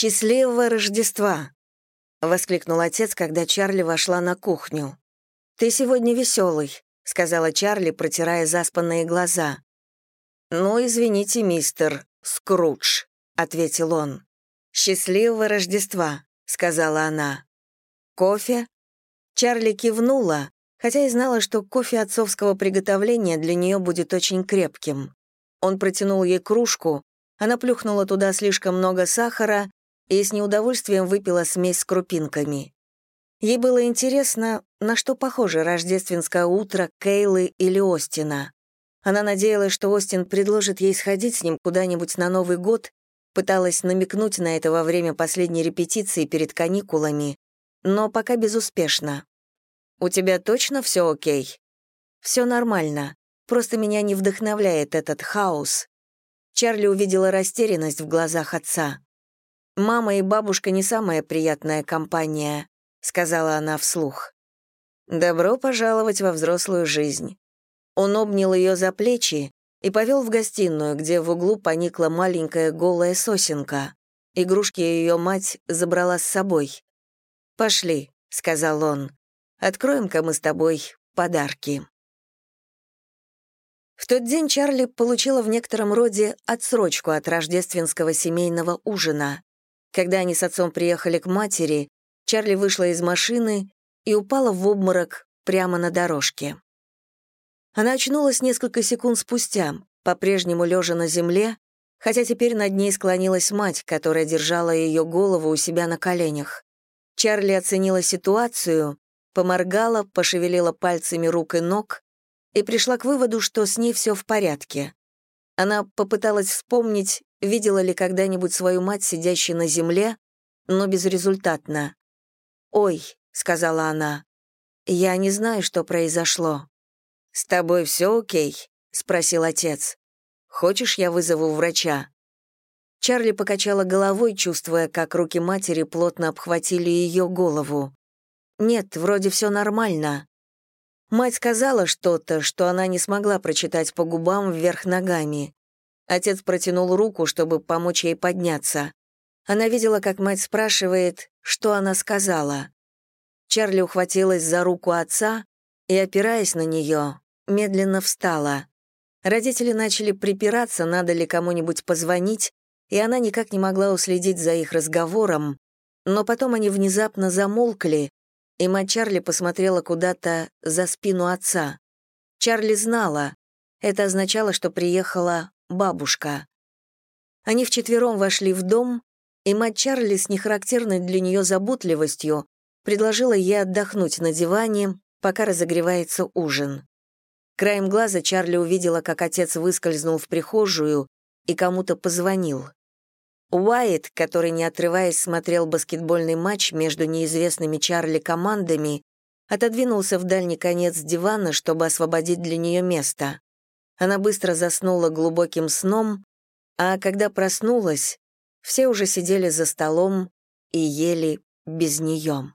«Счастливого Рождества!» — воскликнул отец, когда Чарли вошла на кухню. «Ты сегодня веселый», — сказала Чарли, протирая заспанные глаза. «Ну, извините, мистер Скрудж», — ответил он. «Счастливого Рождества», — сказала она. «Кофе?» Чарли кивнула, хотя и знала, что кофе отцовского приготовления для нее будет очень крепким. Он протянул ей кружку, она плюхнула туда слишком много сахара и с неудовольствием выпила смесь с крупинками. Ей было интересно, на что похоже рождественское утро Кейлы или Остина. Она надеялась, что Остин предложит ей сходить с ним куда-нибудь на Новый год, пыталась намекнуть на это во время последней репетиции перед каникулами, но пока безуспешно. «У тебя точно все окей?» «Все нормально. Просто меня не вдохновляет этот хаос». Чарли увидела растерянность в глазах отца. «Мама и бабушка не самая приятная компания», — сказала она вслух. «Добро пожаловать во взрослую жизнь». Он обнял ее за плечи и повел в гостиную, где в углу поникла маленькая голая сосенка. Игрушки ее мать забрала с собой. «Пошли», — сказал он, — «откроем-ка мы с тобой подарки». В тот день Чарли получила в некотором роде отсрочку от рождественского семейного ужина. Когда они с отцом приехали к матери, Чарли вышла из машины и упала в обморок прямо на дорожке. Она очнулась несколько секунд спустя, по-прежнему лежа на земле, хотя теперь над ней склонилась мать, которая держала ее голову у себя на коленях. Чарли оценила ситуацию, поморгала, пошевелила пальцами рук и ног и пришла к выводу, что с ней все в порядке. Она попыталась вспомнить, видела ли когда-нибудь свою мать, сидящей на земле, но безрезультатно. «Ой», — сказала она, — «я не знаю, что произошло». «С тобой все окей?» — спросил отец. «Хочешь, я вызову врача?» Чарли покачала головой, чувствуя, как руки матери плотно обхватили ее голову. «Нет, вроде все нормально». Мать сказала что-то, что она не смогла прочитать по губам вверх ногами. Отец протянул руку, чтобы помочь ей подняться. Она видела, как мать спрашивает, что она сказала. Чарли ухватилась за руку отца и, опираясь на нее, медленно встала. Родители начали припираться, надо ли кому-нибудь позвонить, и она никак не могла уследить за их разговором, но потом они внезапно замолкли, и мать Чарли посмотрела куда-то за спину отца. Чарли знала, это означало, что приехала бабушка. Они вчетвером вошли в дом, и мать Чарли с нехарактерной для нее заботливостью предложила ей отдохнуть на диване, пока разогревается ужин. Краем глаза Чарли увидела, как отец выскользнул в прихожую и кому-то позвонил. Уайт, который, не отрываясь, смотрел баскетбольный матч между неизвестными Чарли командами, отодвинулся в дальний конец дивана, чтобы освободить для нее место. Она быстро заснула глубоким сном, а когда проснулась, все уже сидели за столом и ели без нее.